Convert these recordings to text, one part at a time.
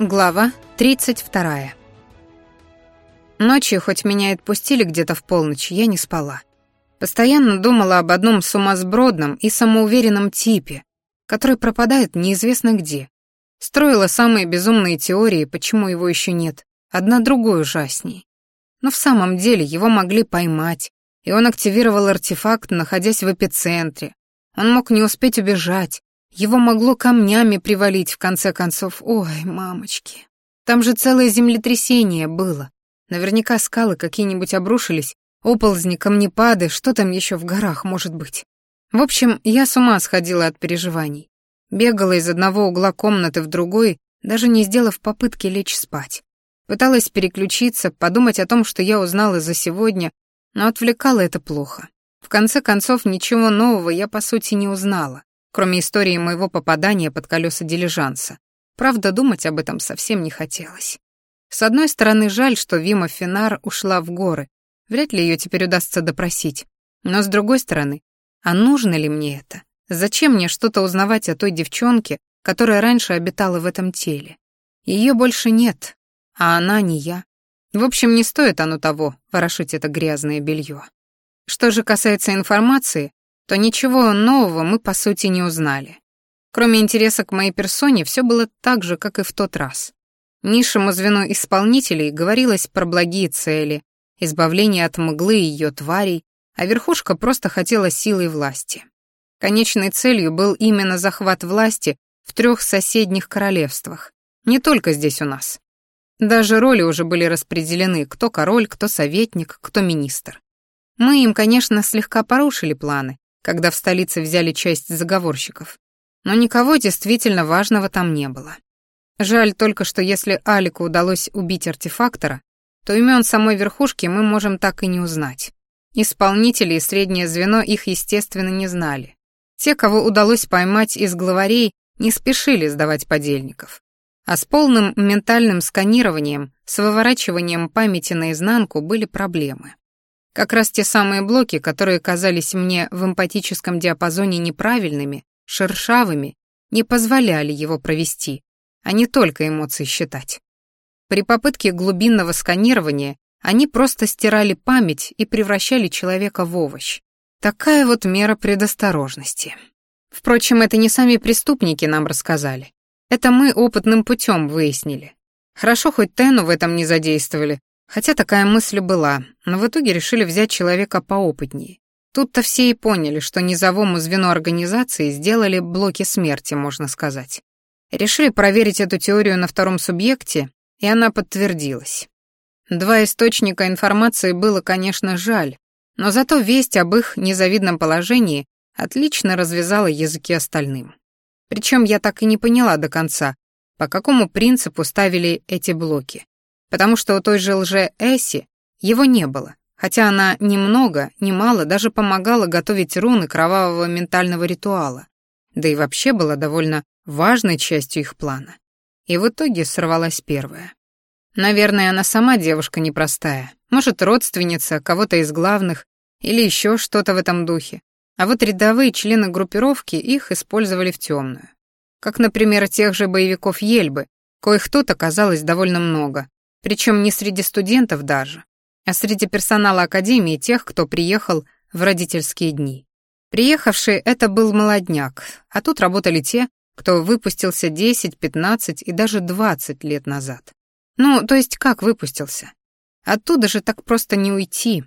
Глава 32. Ночью, хоть меня и отпустили где-то в полночь, я не спала. Постоянно думала об одном сумасбродном и самоуверенном типе, который пропадает неизвестно где. Строила самые безумные теории, почему его еще нет, одна другой ужасней. Но в самом деле его могли поймать, и он активировал артефакт, находясь в эпицентре. Он мог не успеть убежать, его могло камнями привалить в конце концов. Ой, мамочки. Там же целое землетрясение было. Наверняка скалы какие-нибудь обрушились, оползни, камнепады, что там еще в горах может быть. В общем, я с ума сходила от переживаний. Бегала из одного угла комнаты в другой, даже не сделав попытки лечь спать. Пыталась переключиться, подумать о том, что я узнала за сегодня, но отвлекало это плохо. В конце концов, ничего нового я, по сути, не узнала кроме истории моего попадания под колеса дилижанса. Правда, думать об этом совсем не хотелось. С одной стороны, жаль, что Вима Финар ушла в горы. Вряд ли ее теперь удастся допросить. Но с другой стороны, а нужно ли мне это? Зачем мне что-то узнавать о той девчонке, которая раньше обитала в этом теле? Ее больше нет, а она не я. В общем, не стоит оно того, ворошить это грязное белье. Что же касается информации, то ничего нового мы, по сути, не узнали. Кроме интереса к моей персоне, все было так же, как и в тот раз. Низшему звену исполнителей говорилось про благие цели, избавление от мглы и ее тварей, а верхушка просто хотела силы и власти. Конечной целью был именно захват власти в трех соседних королевствах, не только здесь у нас. Даже роли уже были распределены, кто король, кто советник, кто министр. Мы им, конечно, слегка порушили планы, когда в столице взяли часть заговорщиков. Но никого действительно важного там не было. Жаль только, что если Алику удалось убить артефактора, то имен самой верхушки мы можем так и не узнать. Исполнители и среднее звено их, естественно, не знали. Те, кого удалось поймать из главарей, не спешили сдавать подельников. А с полным ментальным сканированием, с выворачиванием памяти наизнанку были проблемы. Как раз те самые блоки, которые казались мне в эмпатическом диапазоне неправильными, шершавыми, не позволяли его провести, а не только эмоции считать. При попытке глубинного сканирования они просто стирали память и превращали человека в овощ. Такая вот мера предосторожности. Впрочем, это не сами преступники нам рассказали. Это мы опытным путем выяснили. Хорошо, хоть Тену в этом не задействовали, Хотя такая мысль была, но в итоге решили взять человека поопытнее. Тут-то все и поняли, что низовому звену организации сделали блоки смерти, можно сказать. Решили проверить эту теорию на втором субъекте, и она подтвердилась. Два источника информации было, конечно, жаль, но зато весть об их незавидном положении отлично развязала языки остальным. Причем я так и не поняла до конца, по какому принципу ставили эти блоки потому что у той же лже-Эсси его не было, хотя она немного, немало даже помогала готовить руны кровавого ментального ритуала, да и вообще была довольно важной частью их плана. И в итоге сорвалась первая. Наверное, она сама девушка непростая, может, родственница кого-то из главных или еще что-то в этом духе. А вот рядовые члены группировки их использовали в темную. Как, например, тех же боевиков Ельбы, коих тут оказалось довольно много, причем не среди студентов даже, а среди персонала академии тех, кто приехал в родительские дни. Приехавший это был молодняк, а тут работали те, кто выпустился 10, 15 и даже 20 лет назад. Ну, то есть как выпустился? Оттуда же так просто не уйти.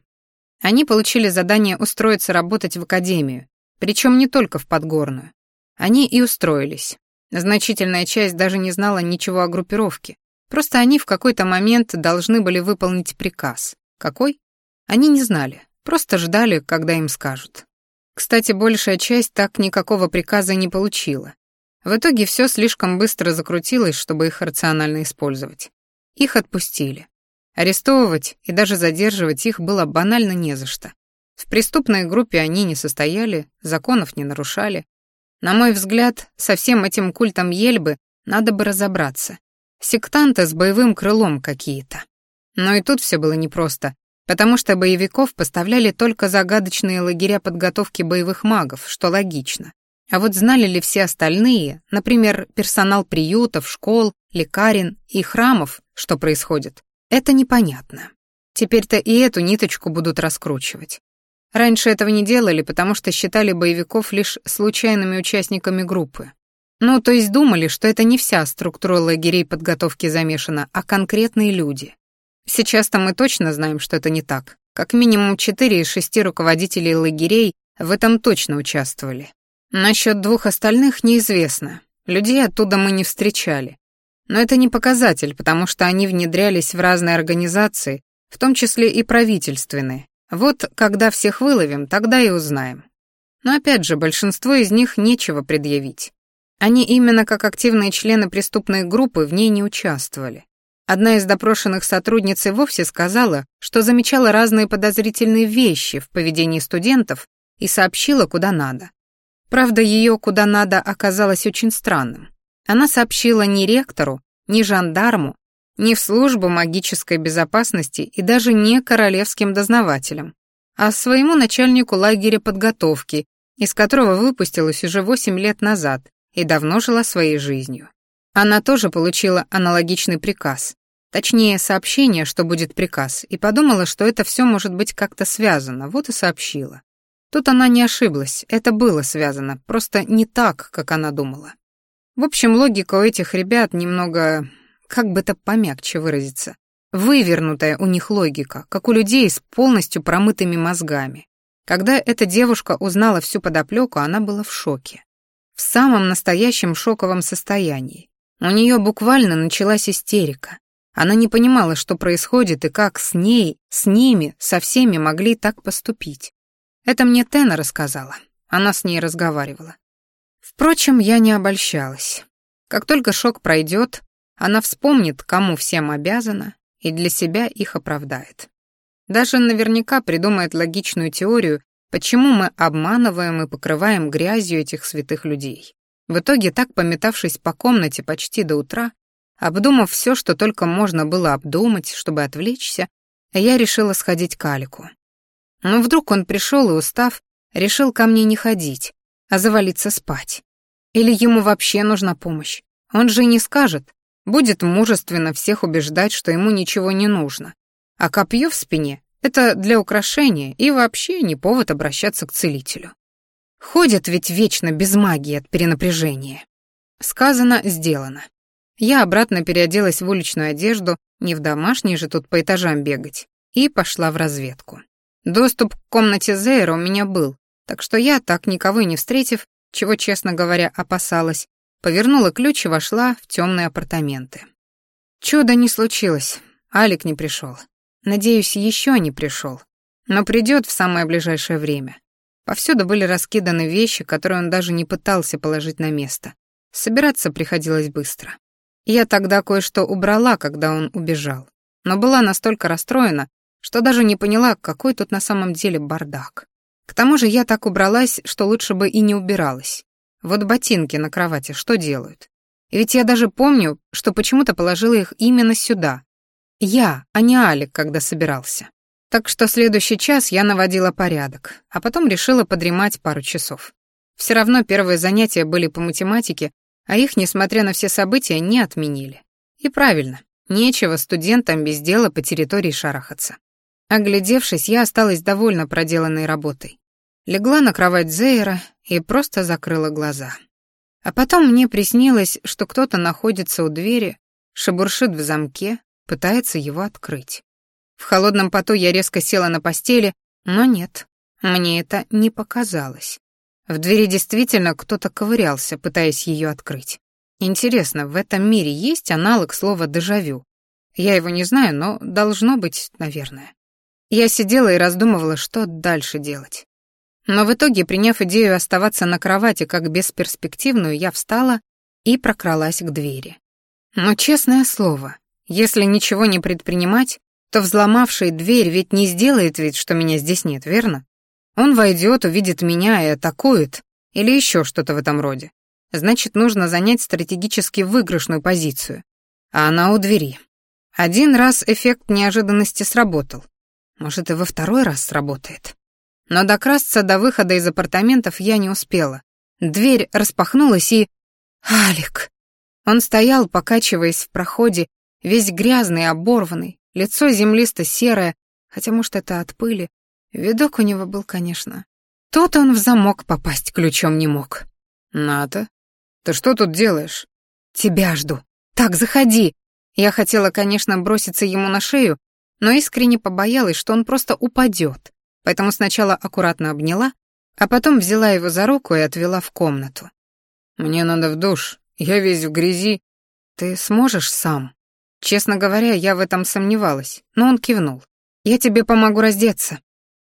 Они получили задание устроиться работать в академию, причем не только в Подгорную. Они и устроились. Значительная часть даже не знала ничего о группировке, Просто они в какой-то момент должны были выполнить приказ. Какой? Они не знали, просто ждали, когда им скажут. Кстати, большая часть так никакого приказа не получила. В итоге все слишком быстро закрутилось, чтобы их рационально использовать. Их отпустили. Арестовывать и даже задерживать их было банально не за что. В преступной группе они не состояли, законов не нарушали. На мой взгляд, со всем этим культом Ельбы надо бы разобраться Сектанты с боевым крылом какие-то. Но и тут все было непросто, потому что боевиков поставляли только загадочные лагеря подготовки боевых магов, что логично. А вот знали ли все остальные, например, персонал приютов, школ, лекарен и храмов, что происходит, это непонятно. Теперь-то и эту ниточку будут раскручивать. Раньше этого не делали, потому что считали боевиков лишь случайными участниками группы. Ну, то есть думали, что это не вся структура лагерей подготовки замешана, а конкретные люди. Сейчас-то мы точно знаем, что это не так. Как минимум четыре из шести руководителей лагерей в этом точно участвовали. Насчет двух остальных неизвестно. Людей оттуда мы не встречали. Но это не показатель, потому что они внедрялись в разные организации, в том числе и правительственные. Вот когда всех выловим, тогда и узнаем. Но опять же, большинство из них нечего предъявить. Они именно как активные члены преступной группы в ней не участвовали. Одна из допрошенных сотрудниц и вовсе сказала, что замечала разные подозрительные вещи в поведении студентов и сообщила, куда надо. Правда, ее «куда надо» оказалось очень странным. Она сообщила ни ректору, ни жандарму, ни в службу магической безопасности и даже не королевским дознавателям, а своему начальнику лагеря подготовки, из которого выпустилась уже 8 лет назад и давно жила своей жизнью. Она тоже получила аналогичный приказ, точнее сообщение, что будет приказ, и подумала, что это все может быть как-то связано, вот и сообщила. Тут она не ошиблась, это было связано, просто не так, как она думала. В общем, логика у этих ребят немного, как бы это помягче выразиться, вывернутая у них логика, как у людей с полностью промытыми мозгами. Когда эта девушка узнала всю подоплеку, она была в шоке. В самом настоящем шоковом состоянии. У нее буквально началась истерика. Она не понимала, что происходит и как с ней, с ними, со всеми могли так поступить. Это мне Тена рассказала. Она с ней разговаривала. Впрочем, я не обольщалась. Как только шок пройдет, она вспомнит, кому всем обязана, и для себя их оправдает. Даже наверняка придумает логичную теорию, почему мы обманываем и покрываем грязью этих святых людей. В итоге, так пометавшись по комнате почти до утра, обдумав все, что только можно было обдумать, чтобы отвлечься, я решила сходить к Алику. Но вдруг он пришел и, устав, решил ко мне не ходить, а завалиться спать. Или ему вообще нужна помощь. Он же не скажет, будет мужественно всех убеждать, что ему ничего не нужно. А копье в спине — это для украшения и вообще не повод обращаться к целителю. Ходят ведь вечно без магии от перенапряжения. Сказано, сделано. Я обратно переоделась в уличную одежду, не в домашней же тут по этажам бегать, и пошла в разведку. Доступ к комнате Зейра у меня был, так что я, так никого и не встретив, чего, честно говоря, опасалась, повернула ключ и вошла в темные апартаменты. Чудо не случилось, Алик не пришел. Надеюсь, еще не пришел, но придет в самое ближайшее время. Повсюду были раскиданы вещи, которые он даже не пытался положить на место. Собираться приходилось быстро. Я тогда кое-что убрала, когда он убежал, но была настолько расстроена, что даже не поняла, какой тут на самом деле бардак. К тому же я так убралась, что лучше бы и не убиралась. Вот ботинки на кровати что делают? И ведь я даже помню, что почему-то положила их именно сюда. Я, а не Алик, когда собирался. Так что следующий час я наводила порядок, а потом решила подремать пару часов. Все равно первые занятия были по математике, а их, несмотря на все события, не отменили. И правильно, нечего студентам без дела по территории шарахаться. Оглядевшись, я осталась довольно проделанной работой. Легла на кровать Зейра и просто закрыла глаза. А потом мне приснилось, что кто-то находится у двери, шебуршит в замке, пытается его открыть. В холодном поту я резко села на постели, но нет, мне это не показалось. В двери действительно кто-то ковырялся, пытаясь ее открыть. Интересно, в этом мире есть аналог слова «дежавю»? Я его не знаю, но должно быть, наверное. Я сидела и раздумывала, что дальше делать. Но в итоге, приняв идею оставаться на кровати как бесперспективную, я встала и прокралась к двери. Но честное слово, если ничего не предпринимать, то взломавший дверь ведь не сделает вид, что меня здесь нет, верно? Он войдет, увидит меня и атакует, или еще что-то в этом роде. Значит, нужно занять стратегически выигрышную позицию. А она у двери. Один раз эффект неожиданности сработал. Может, и во второй раз сработает. Но докрасться до выхода из апартаментов я не успела. Дверь распахнулась и... Алик! Он стоял, покачиваясь в проходе, весь грязный, оборванный, лицо землисто-серое, хотя, может, это от пыли. Видок у него был, конечно. Тут он в замок попасть ключом не мог. «Ната, ты что тут делаешь?» «Тебя жду. Так, заходи!» Я хотела, конечно, броситься ему на шею, но искренне побоялась, что он просто упадет, поэтому сначала аккуратно обняла, а потом взяла его за руку и отвела в комнату. «Мне надо в душ, я весь в грязи». «Ты сможешь сам?» Честно говоря, я в этом сомневалась, но он кивнул. «Я тебе помогу раздеться».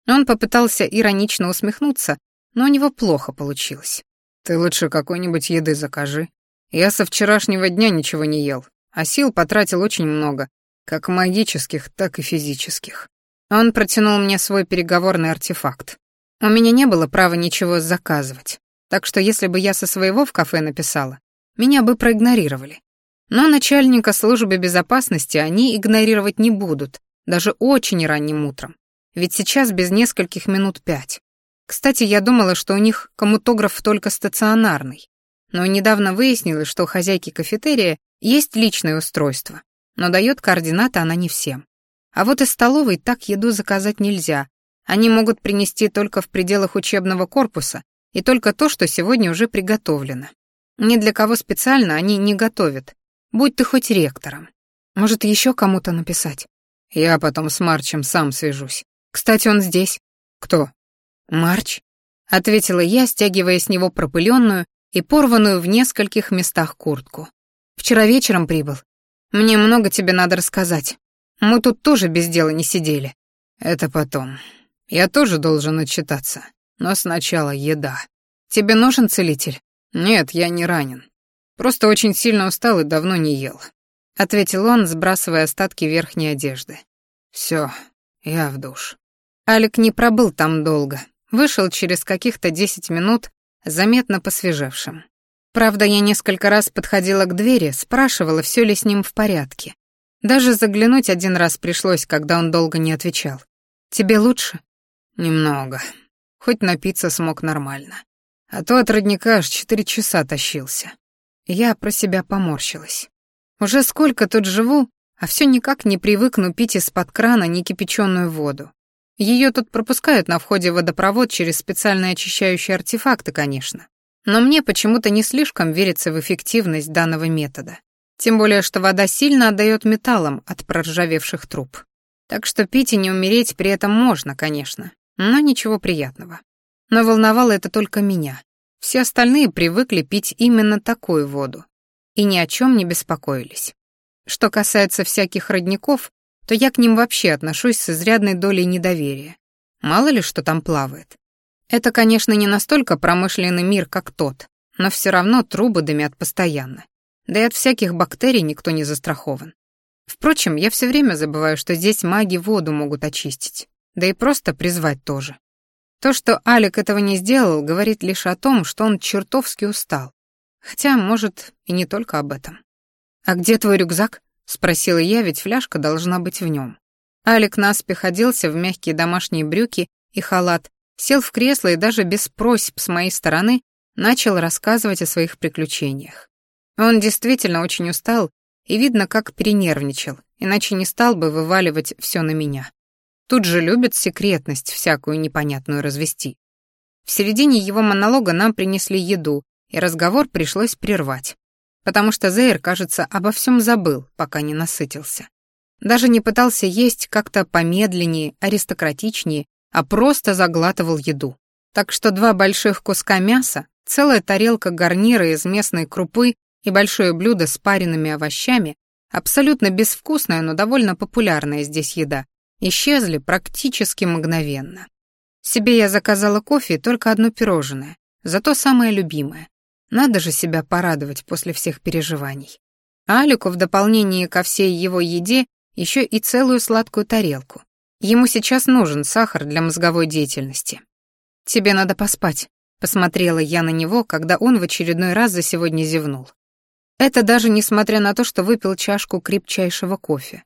Он попытался иронично усмехнуться, но у него плохо получилось. «Ты лучше какой-нибудь еды закажи. Я со вчерашнего дня ничего не ел, а сил потратил очень много, как магических, так и физических». Он протянул мне свой переговорный артефакт. У меня не было права ничего заказывать, так что если бы я со своего в кафе написала, меня бы проигнорировали. Но начальника службы безопасности они игнорировать не будут, даже очень ранним утром. Ведь сейчас без нескольких минут пять. Кстати, я думала, что у них коммутограф только стационарный. Но недавно выяснилось, что у хозяйки кафетерия есть личное устройство, но дает координаты она не всем. А вот из столовой так еду заказать нельзя. Они могут принести только в пределах учебного корпуса и только то, что сегодня уже приготовлено. Ни для кого специально они не готовят, Будь ты хоть ректором. Может, еще кому-то написать? Я потом с Марчем сам свяжусь. Кстати, он здесь. Кто? Марч, ответила я, стягивая с него пропыленную и порванную в нескольких местах куртку. Вчера вечером прибыл. Мне много тебе надо рассказать. Мы тут тоже без дела не сидели. Это потом. Я тоже должен отчитаться. Но сначала еда. Тебе нужен целитель? Нет, я не ранен. Просто очень сильно устал и давно не ел», — ответил он, сбрасывая остатки верхней одежды. «Все, я в душ». Алик не пробыл там долго. Вышел через каких-то десять минут, заметно посвежевшим. Правда, я несколько раз подходила к двери, спрашивала, все ли с ним в порядке. Даже заглянуть один раз пришлось, когда он долго не отвечал. «Тебе лучше?» «Немного. Хоть напиться смог нормально. А то от родника аж четыре часа тащился. Я про себя поморщилась. Уже сколько тут живу, а все никак не привыкну пить из-под крана некипяченую воду. Ее тут пропускают на входе в водопровод через специальные очищающие артефакты, конечно. Но мне почему-то не слишком верится в эффективность данного метода. Тем более, что вода сильно отдает металлом от проржавевших труб. Так что пить и не умереть при этом можно, конечно, но ничего приятного. Но волновало это только меня. Все остальные привыкли пить именно такую воду и ни о чем не беспокоились. Что касается всяких родников, то я к ним вообще отношусь с изрядной долей недоверия. Мало ли, что там плавает. Это, конечно, не настолько промышленный мир, как тот, но все равно трубы дымят постоянно. Да и от всяких бактерий никто не застрахован. Впрочем, я все время забываю, что здесь маги воду могут очистить, да и просто призвать тоже. То, что Алик этого не сделал, говорит лишь о том, что он чертовски устал. Хотя, может, и не только об этом. «А где твой рюкзак?» — спросила я, ведь фляжка должна быть в нем. Алик наспех оделся в мягкие домашние брюки и халат, сел в кресло и даже без просьб с моей стороны начал рассказывать о своих приключениях. Он действительно очень устал и видно, как перенервничал, иначе не стал бы вываливать все на меня. Тут же любят секретность всякую непонятную развести. В середине его монолога нам принесли еду, и разговор пришлось прервать. Потому что Зейр, кажется, обо всем забыл, пока не насытился. Даже не пытался есть как-то помедленнее, аристократичнее, а просто заглатывал еду. Так что два больших куска мяса, целая тарелка гарнира из местной крупы и большое блюдо с пареными овощами, абсолютно безвкусная, но довольно популярная здесь еда, исчезли практически мгновенно. Себе я заказала кофе и только одно пирожное, зато самое любимое. Надо же себя порадовать после всех переживаний. А Алику в дополнение ко всей его еде еще и целую сладкую тарелку. Ему сейчас нужен сахар для мозговой деятельности. «Тебе надо поспать», — посмотрела я на него, когда он в очередной раз за сегодня зевнул. Это даже несмотря на то, что выпил чашку крепчайшего кофе.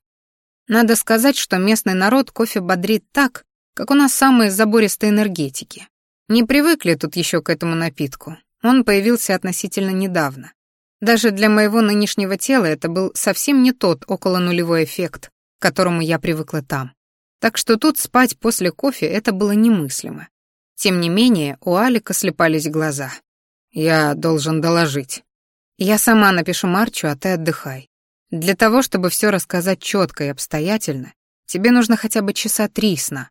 Надо сказать, что местный народ кофе бодрит так, как у нас самые забористые энергетики. Не привыкли тут еще к этому напитку. Он появился относительно недавно. Даже для моего нынешнего тела это был совсем не тот около нулевой эффект, к которому я привыкла там. Так что тут спать после кофе это было немыслимо. Тем не менее, у Алика слепались глаза. «Я должен доложить». «Я сама напишу Марчу, а ты отдыхай. Для того, чтобы все рассказать четко и обстоятельно, тебе нужно хотя бы часа три сна».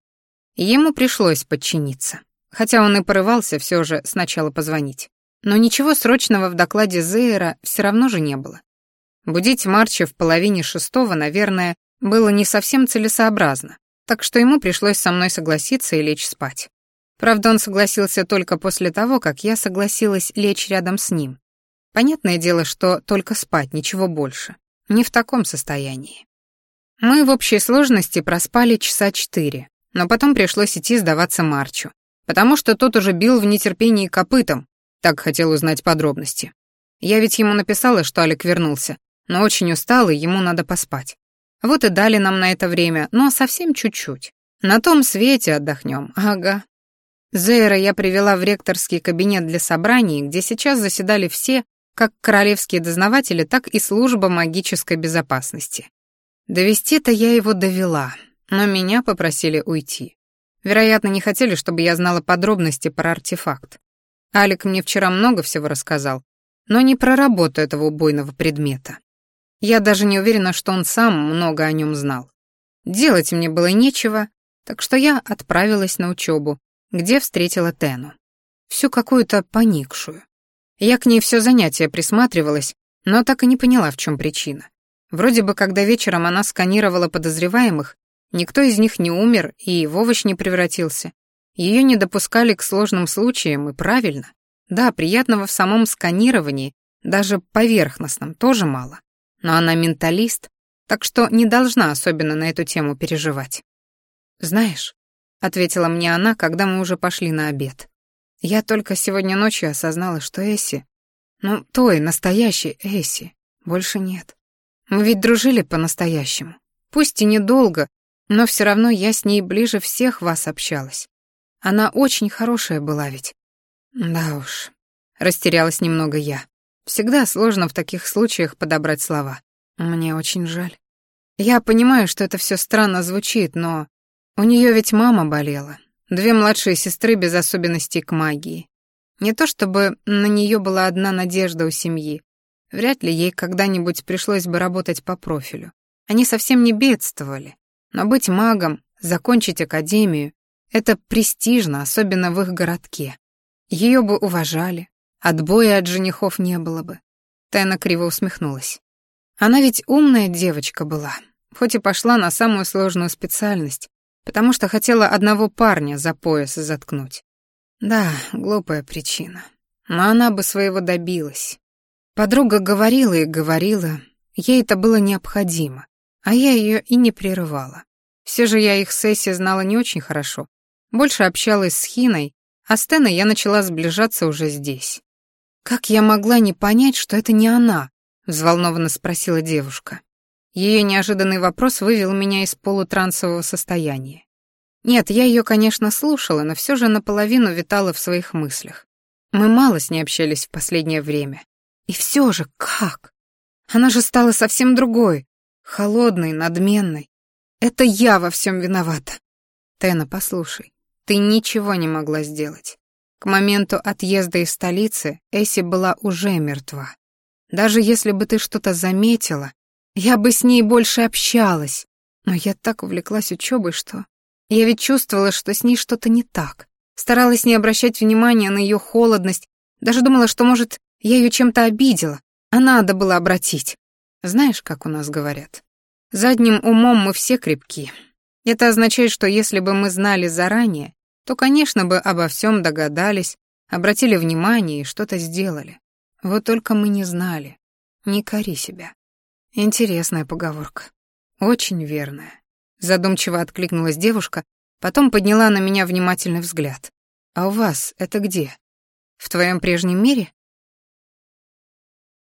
Ему пришлось подчиниться, хотя он и порывался все же сначала позвонить. Но ничего срочного в докладе Зейера все равно же не было. Будить Марча в половине шестого, наверное, было не совсем целесообразно, так что ему пришлось со мной согласиться и лечь спать. Правда, он согласился только после того, как я согласилась лечь рядом с ним. Понятное дело, что только спать, ничего больше. Не в таком состоянии. Мы в общей сложности проспали часа четыре, но потом пришлось идти сдаваться Марчу, потому что тот уже бил в нетерпении копытом, так хотел узнать подробности. Я ведь ему написала, что Алик вернулся, но очень устал, и ему надо поспать. Вот и дали нам на это время, но совсем чуть-чуть. На том свете отдохнем, ага. Зейра я привела в ректорский кабинет для собраний, где сейчас заседали все, как королевские дознаватели, так и служба магической безопасности. Довести-то я его довела, но меня попросили уйти. Вероятно, не хотели, чтобы я знала подробности про артефакт. Алик мне вчера много всего рассказал, но не про работу этого убойного предмета. Я даже не уверена, что он сам много о нем знал. Делать мне было нечего, так что я отправилась на учебу, где встретила Тену. Всю какую-то поникшую. Я к ней все занятие присматривалась, но так и не поняла, в чем причина. Вроде бы, когда вечером она сканировала подозреваемых, никто из них не умер и в овощ не превратился. Ее не допускали к сложным случаям, и правильно. Да, приятного в самом сканировании, даже поверхностном, тоже мало. Но она менталист, так что не должна особенно на эту тему переживать. Знаешь, ответила мне она, когда мы уже пошли на обед. Я только сегодня ночью осознала, что Эсси, ну, той, настоящей Эсси, больше нет. Мы ведь дружили по-настоящему. Пусть и недолго, но все равно я с ней ближе всех вас общалась. Она очень хорошая была ведь. Да уж, растерялась немного я. Всегда сложно в таких случаях подобрать слова. Мне очень жаль. Я понимаю, что это все странно звучит, но у нее ведь мама болела, две младшие сестры без особенностей к магии. Не то чтобы на нее была одна надежда у семьи. Вряд ли ей когда-нибудь пришлось бы работать по профилю. Они совсем не бедствовали. Но быть магом, закончить академию — это престижно, особенно в их городке. Ее бы уважали, отбоя от женихов не было бы. Тайна криво усмехнулась. Она ведь умная девочка была, хоть и пошла на самую сложную специальность, потому что хотела одного парня за пояс заткнуть. Да, глупая причина. Но она бы своего добилась. Подруга говорила и говорила, ей это было необходимо, а я ее и не прерывала. Все же я их сессии знала не очень хорошо. Больше общалась с Хиной, а с Теной я начала сближаться уже здесь. «Как я могла не понять, что это не она?» — взволнованно спросила девушка. Ее неожиданный вопрос вывел меня из полутрансового состояния. Нет, я ее, конечно, слушала, но все же наполовину витала в своих мыслях. Мы мало с ней общались в последнее время. И все же как? Она же стала совсем другой, холодной, надменной. Это я во всем виновата. Тена, послушай, ты ничего не могла сделать. К моменту отъезда из столицы Эсси была уже мертва. Даже если бы ты что-то заметила, я бы с ней больше общалась, но я так увлеклась учебой, что... Я ведь чувствовала, что с ней что-то не так. Старалась не обращать внимания на ее холодность, даже думала, что, может, я ее чем-то обидела, а надо было обратить. Знаешь, как у нас говорят? Задним умом мы все крепки. Это означает, что если бы мы знали заранее, то, конечно, бы обо всем догадались, обратили внимание и что-то сделали. Вот только мы не знали. Не кори себя. Интересная поговорка. Очень верная. Задумчиво откликнулась девушка, потом подняла на меня внимательный взгляд. А у вас это где? В твоем прежнем мире?